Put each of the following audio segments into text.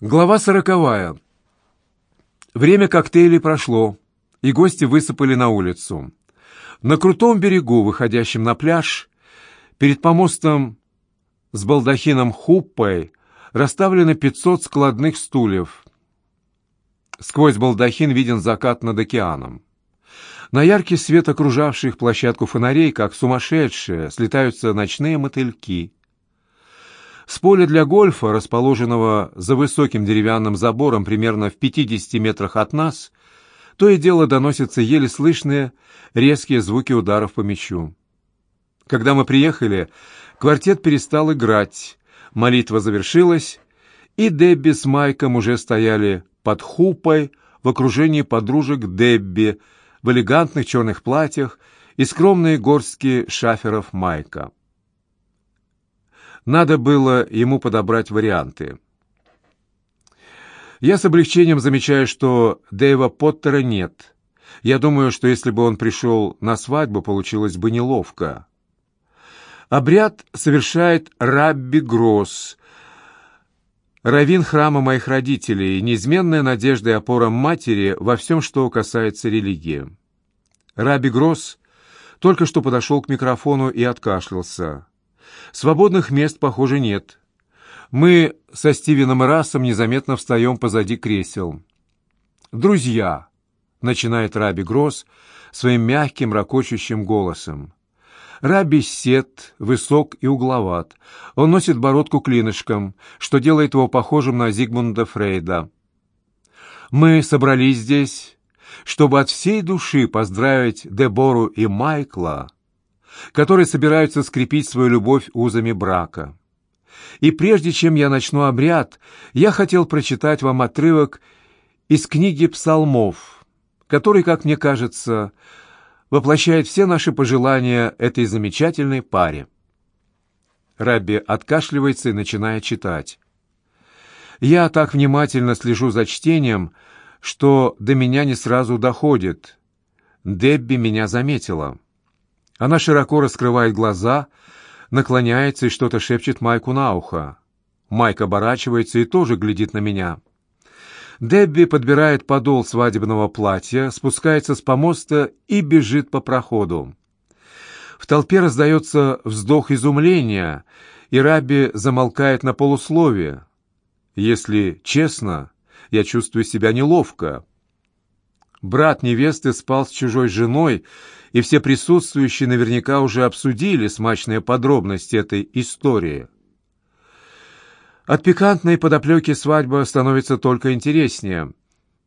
Глава сороковая. Время коктейлей прошло, и гости высыпали на улицу. На крутом берегу, выходящем на пляж, перед помостом с балдахином хуппой расставлены 500 складных стульев. Сквозь балдахин виден закат над океаном. На яркий свет окружавших площадку фонарей, как сумасшедшие, слетаются ночные мотыльки. С поля для гольфа, расположенного за высоким деревянным забором примерно в 50 метрах от нас, то и дело доносятся еле слышные резкие звуки ударов по мячу. Когда мы приехали, квартет перестал играть, молитва завершилась, и Дебби с Майком уже стояли под хупой в окружении подружек Дебби в элегантных черных платьях и скромные горстки шаферов Майка. Надо было ему подобрать варианты. Я с облегчением замечаю, что Дэйва Поттера нет. Я думаю, что если бы он пришел на свадьбу, получилось бы неловко. Обряд совершает Рабби Гросс, раввин храма моих родителей, неизменная надежда и опора матери во всем, что касается религии. Рабби Гросс только что подошел к микрофону и откашлялся. Свободных мест, похоже, нет. Мы со Стивеном и Рассом незаметно встаем позади кресел. «Друзья!» — начинает Раби Гросс своим мягким, ракочущим голосом. Раби сет, высок и угловат. Он носит бородку клинышком, что делает его похожим на Зигмунда Фрейда. Мы собрались здесь, чтобы от всей души поздравить Дебору и Майкла которые собираются скрепить свою любовь узами брака. И прежде чем я начну обряд, я хотел прочитать вам отрывок из книги псалмов, который, как мне кажется, воплощает все наши пожелания этой замечательной паре. Рабби откашливается и начинает читать. Я так внимательно слежу за чтением, что до меня не сразу доходит. Дебби меня заметила. Она широко раскрывает глаза, наклоняется и что-то шепчет Майку на ухо. Майк оборачивается и тоже глядит на меня. Дебби подбирает подол свадебного платья, спускается с помоста и бежит по проходу. В толпе раздается вздох изумления, и Раби замолкает на полусловие. Если честно, я чувствую себя неловко. Брат невесты спал с чужой женой, и все присутствующие наверняка уже обсудили смачные подробности этой истории. От пикантной подоплеки свадьба становится только интереснее.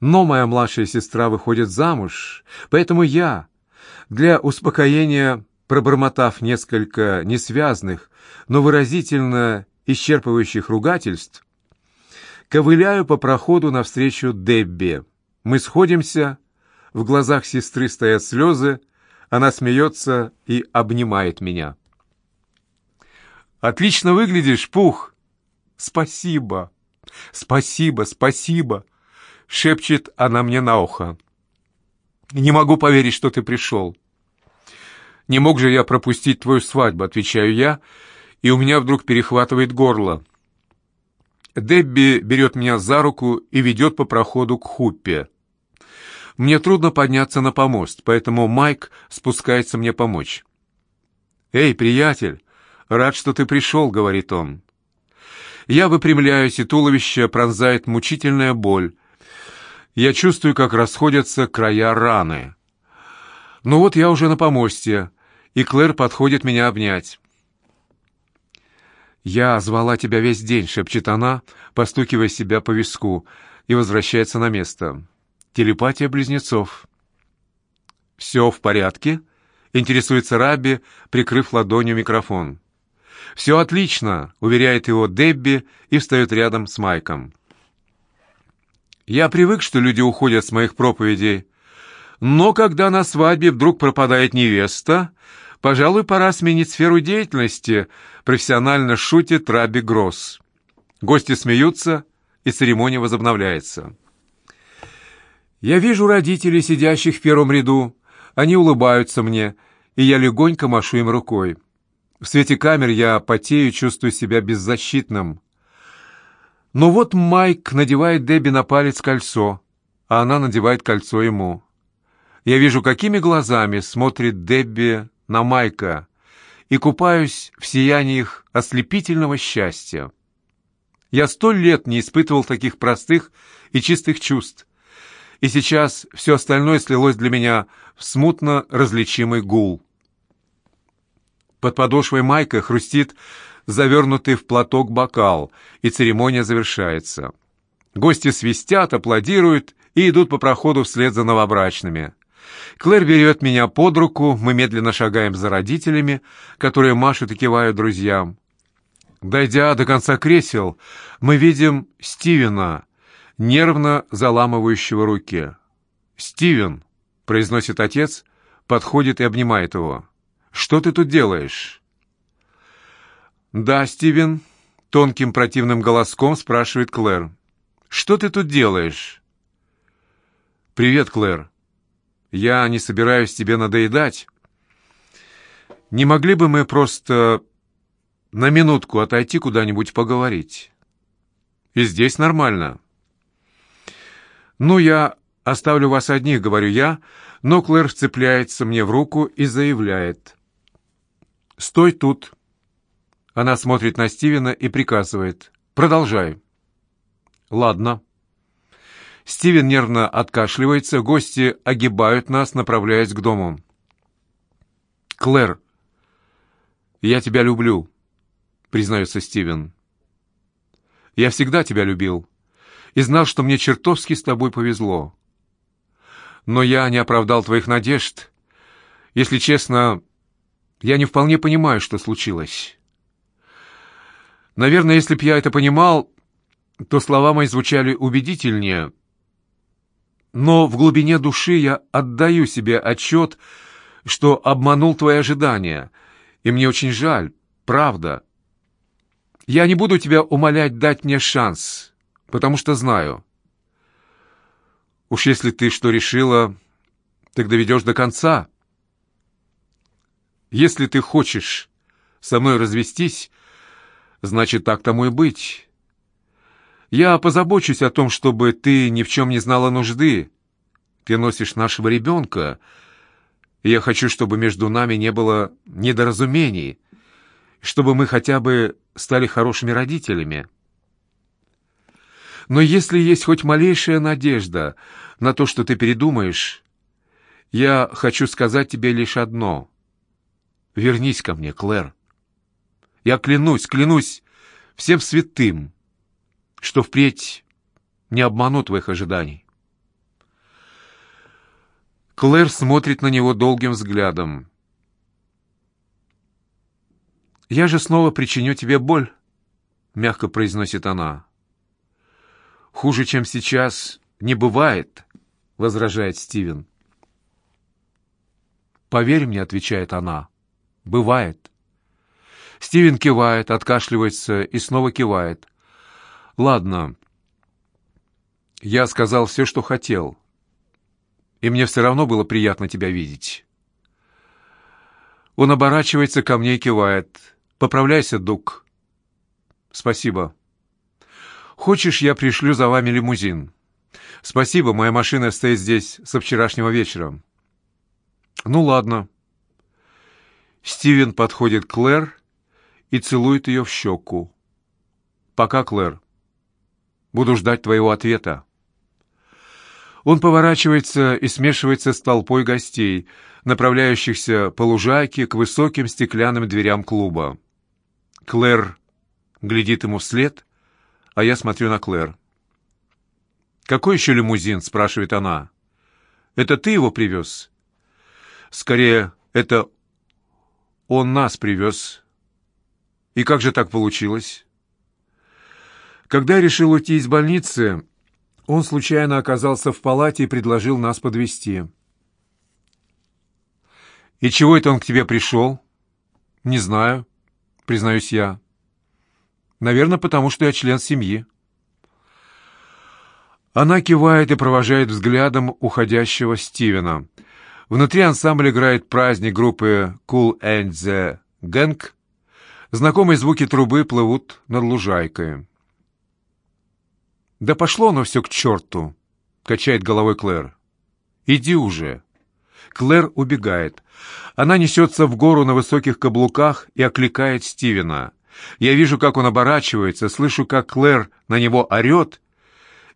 Но моя младшая сестра выходит замуж, поэтому я, для успокоения пробормотав несколько несвязных, но выразительно исчерпывающих ругательств, ковыляю по проходу навстречу Дебби. Мы сходимся, в глазах сестры стоят слезы, она смеется и обнимает меня. «Отлично выглядишь, Пух!» «Спасибо! Спасибо, спасибо!» — шепчет она мне на ухо. «Не могу поверить, что ты пришел». «Не мог же я пропустить твою свадьбу», — отвечаю я, и у меня вдруг перехватывает горло. Дебби берет меня за руку и ведет по проходу к Хуппе. Мне трудно подняться на помост, поэтому Майк спускается мне помочь. «Эй, приятель, рад, что ты пришел», — говорит он. Я выпрямляюсь, и туловище пронзает мучительная боль. Я чувствую, как расходятся края раны. Ну вот я уже на помосте, и Клэр подходит меня обнять. «Я звала тебя весь день», — шепчет она, постукивая себя по виску, и возвращается на место. Телепатия близнецов. «Все в порядке?» — интересуется Раби, прикрыв ладонью микрофон. «Все отлично», — уверяет его Дебби и встает рядом с Майком. «Я привык, что люди уходят с моих проповедей, но когда на свадьбе вдруг пропадает невеста, пожалуй, пора сменить сферу деятельности», — профессионально шутит Раби Гросс. Гости смеются, и церемония возобновляется. Я вижу родителей, сидящих в первом ряду. Они улыбаются мне, и я легонько машу им рукой. В свете камер я потею, чувствую себя беззащитным. Но вот Майк надевает Дебби на палец кольцо, а она надевает кольцо ему. Я вижу, какими глазами смотрит Дебби на Майка, и купаюсь в сиянии их ослепительного счастья. Я сто лет не испытывал таких простых и чистых чувств, и сейчас все остальное слилось для меня в смутно различимый гул. Под подошвой Майка хрустит завернутый в платок бокал, и церемония завершается. Гости свистят, аплодируют и идут по проходу вслед за новобрачными. Клэр берет меня под руку, мы медленно шагаем за родителями, которые машут и кивают друзьям. Дойдя до конца кресел, мы видим Стивена, нервно заламывающего руки. «Стивен», — произносит отец, подходит и обнимает его. «Что ты тут делаешь?» «Да, Стивен», — тонким противным голоском спрашивает Клэр. «Что ты тут делаешь?» «Привет, Клэр. Я не собираюсь тебе надоедать. Не могли бы мы просто на минутку отойти куда-нибудь поговорить? И здесь нормально». «Ну, я оставлю вас одних», — говорю я, но Клэр вцепляется мне в руку и заявляет. «Стой тут». Она смотрит на Стивена и приказывает. «Продолжай». «Ладно». Стивен нервно откашливается, гости огибают нас, направляясь к дому. «Клэр, я тебя люблю», — признается Стивен. «Я всегда тебя любил и знал, что мне чертовски с тобой повезло. Но я не оправдал твоих надежд. Если честно, я не вполне понимаю, что случилось. Наверное, если б я это понимал, то слова мои звучали убедительнее. Но в глубине души я отдаю себе отчет, что обманул твои ожидания, и мне очень жаль, правда. Я не буду тебя умолять дать мне шанс потому что знаю. Уж если ты что решила, так доведешь до конца. Если ты хочешь со мной развестись, значит, так тому и быть. Я позабочусь о том, чтобы ты ни в чем не знала нужды. Ты носишь нашего ребенка, я хочу, чтобы между нами не было недоразумений, чтобы мы хотя бы стали хорошими родителями. Но если есть хоть малейшая надежда на то, что ты передумаешь, я хочу сказать тебе лишь одно. Вернись ко мне, Клэр. Я клянусь, клянусь всем святым, что впредь не обману твоих ожиданий. Клэр смотрит на него долгим взглядом. «Я же снова причиню тебе боль», — мягко произносит она. «Хуже, чем сейчас, не бывает», — возражает Стивен. «Поверь мне», — отвечает она, — «бывает». Стивен кивает, откашливается и снова кивает. «Ладно, я сказал все, что хотел, и мне все равно было приятно тебя видеть». Он оборачивается ко мне и кивает. «Поправляйся, Дук». «Спасибо». Хочешь, я пришлю за вами лимузин? Спасибо, моя машина стоит здесь со вчерашнего вечера. Ну ладно. Стивен подходит к Клэр и целует ее в щеку. Пока, Клэр. Буду ждать твоего ответа. Он поворачивается и смешивается с толпой гостей, направляющихся по лужайке к высоким стеклянным дверям клуба. Клэр глядит ему вслед а я смотрю на Клэр. «Какой еще лимузин?» — спрашивает она. «Это ты его привез?» «Скорее, это он нас привез». «И как же так получилось?» Когда я решил уйти из больницы, он случайно оказался в палате и предложил нас подвести. «И чего это он к тебе пришел?» «Не знаю», — признаюсь я. Наверное, потому что я член семьи. Она кивает и провожает взглядом уходящего Стивена. Внутри ансамбль играет праздник группы Cool and the Gang. Знакомые звуки трубы плывут над лужайкой. «Да пошло оно все к черту!» — качает головой Клэр. «Иди уже!» Клэр убегает. Она несется в гору на высоких каблуках и окликает Стивена. Я вижу, как он оборачивается, слышу, как Клэр на него орет,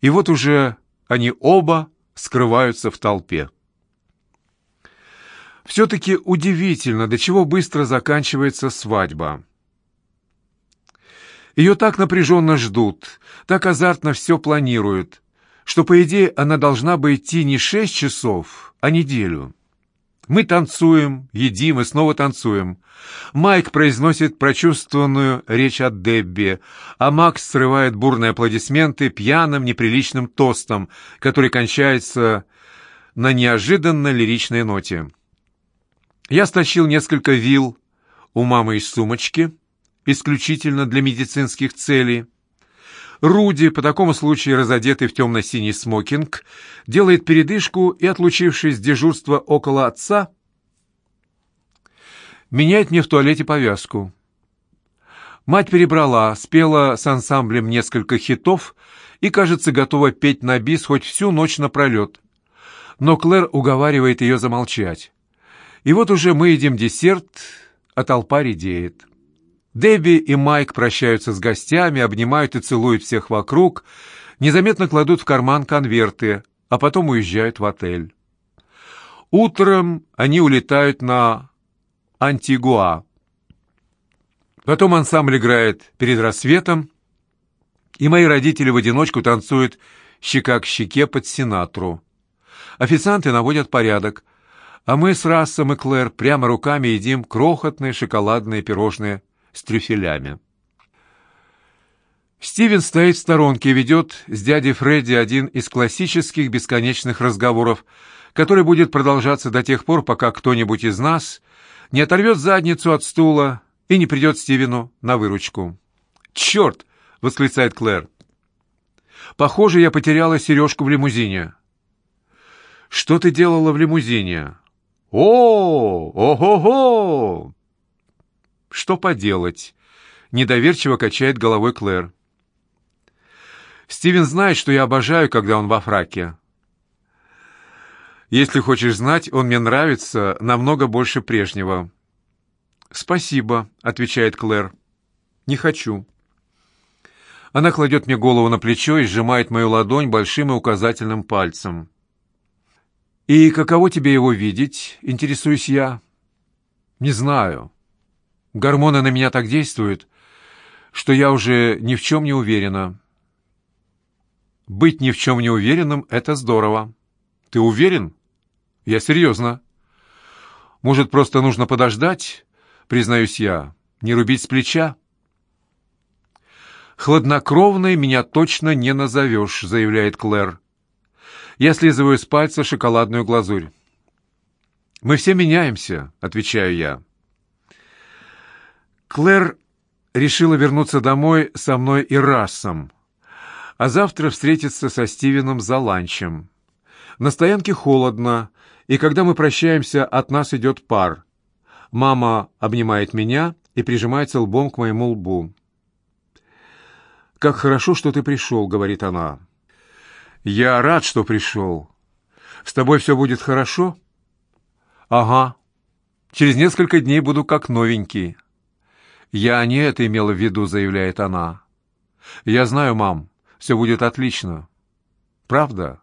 и вот уже они оба скрываются в толпе. Все-таки удивительно, до чего быстро заканчивается свадьба. Ее так напряженно ждут, так азартно все планируют, что, по идее, она должна бы идти не шесть часов, а неделю. Мы танцуем, едим и снова танцуем. Майк произносит прочувствованную речь от Дебби, а Макс срывает бурные аплодисменты пьяным, неприличным тостом, который кончается на неожиданно лиричной ноте. Я стащил несколько вил у мамы из сумочки, исключительно для медицинских целей. Руди, по такому случаю разодетый в темно-синий смокинг, делает передышку и, отлучившись с дежурства около отца, меняет мне в туалете повязку. Мать перебрала, спела с ансамблем несколько хитов и, кажется, готова петь на бис хоть всю ночь напролет. Но Клэр уговаривает ее замолчать. И вот уже мы едим десерт, а толпа редеет. Дебби и Майк прощаются с гостями, обнимают и целуют всех вокруг, незаметно кладут в карман конверты, а потом уезжают в отель. Утром они улетают на Антигуа. Потом ансамбль играет перед рассветом, и мои родители в одиночку танцуют щека к щеке под Синатру. Официанты наводят порядок, а мы с Рассом и Клэр прямо руками едим крохотные шоколадные пирожные с трюфелями. Стивен стоит в сторонке и ведет с дядей Фредди один из классических бесконечных разговоров, который будет продолжаться до тех пор, пока кто-нибудь из нас не оторвет задницу от стула и не придет Стивену на выручку. «Черт!» — восклицает Клэр. «Похоже, я потеряла сережку в лимузине». «Что ты делала в лимузине?» «О, ого-го!» Что поделать? Недоверчиво качает головой Клэр. Стивен знает, что я обожаю, когда он во фраке. Если хочешь знать, он мне нравится намного больше прежнего. «Спасибо», — отвечает Клэр. «Не хочу». Она кладет мне голову на плечо и сжимает мою ладонь большим и указательным пальцем. «И каково тебе его видеть?» — интересуюсь я. «Не знаю. Гормоны на меня так действуют, что я уже ни в чем не уверена. Быть ни в чем не уверенным — это здорово. Ты уверен? Я серьезно. Может, просто нужно подождать, признаюсь я, не рубить с плеча? «Хладнокровной меня точно не назовешь», — заявляет Клэр. Я слизываю с пальца шоколадную глазурь. «Мы все меняемся», — отвечаю я. Клэр решила вернуться домой со мной и Рассом, а завтра встретиться со Стивеном за ланчем. На стоянке холодно, и когда мы прощаемся, от нас идет пар. Мама обнимает меня и прижимается лбом к моему лбу. «Как хорошо, что ты пришел», — говорит она. «Я рад, что пришел. С тобой все будет хорошо?» «Ага. Через несколько дней буду как новенький». «Я не это имела в виду», — заявляет она. «Я знаю, мам, все будет отлично». «Правда?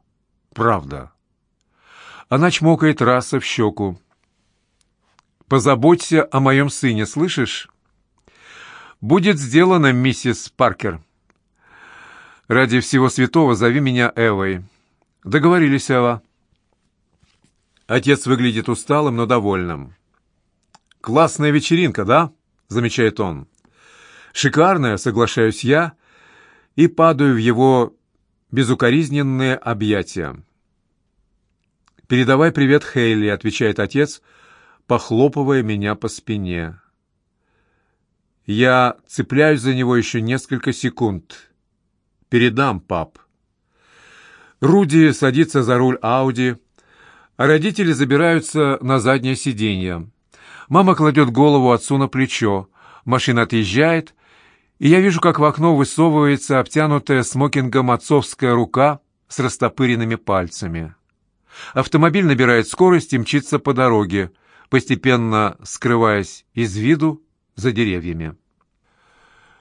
Правда». Она чмокает раса в щеку. «Позаботься о моем сыне, слышишь?» «Будет сделано, миссис Паркер». «Ради всего святого зови меня Эвой». «Договорились, Эва». Отец выглядит усталым, но довольным. «Классная вечеринка, да?» — замечает он. «Шикарная», — соглашаюсь я, и падаю в его безукоризненные объятия. «Передавай привет Хейли», — отвечает отец, похлопывая меня по спине. Я цепляюсь за него еще несколько секунд. «Передам, пап». Руди садится за руль Ауди, а родители забираются на заднее сиденье. Мама кладет голову отцу на плечо. Машина отъезжает, и я вижу, как в окно высовывается обтянутая смокингом отцовская рука с растопыренными пальцами. Автомобиль набирает скорость и мчится по дороге, постепенно скрываясь из виду за деревьями.